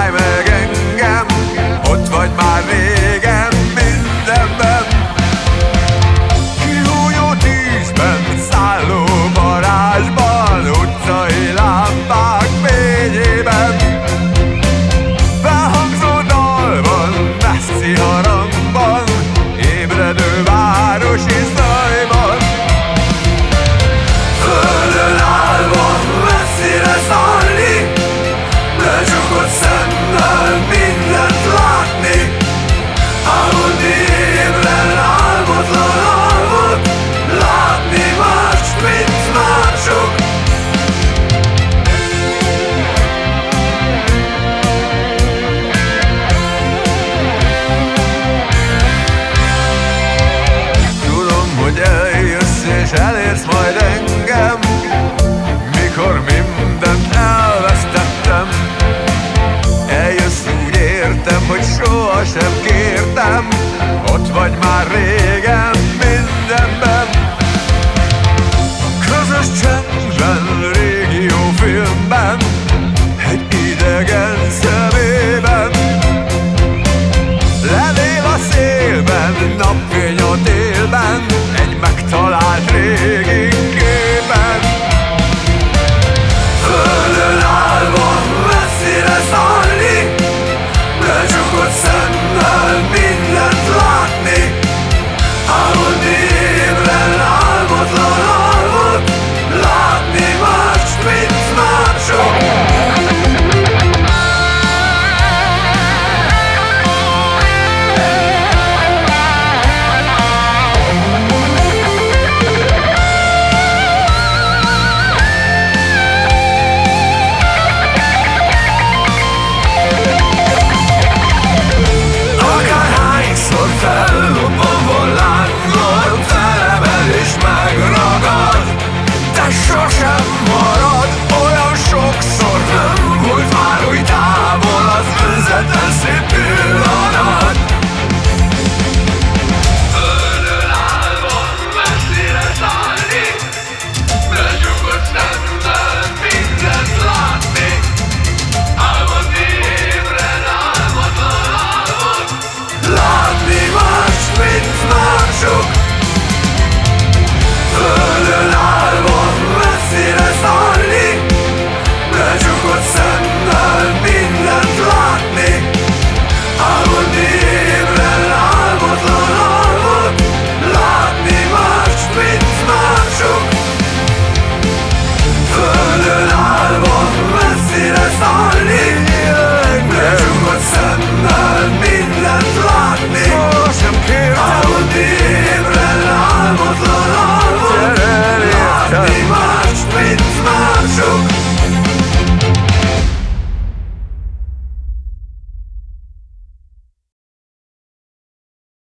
time again. sohasem kértem, ott vagy már régen. overflowing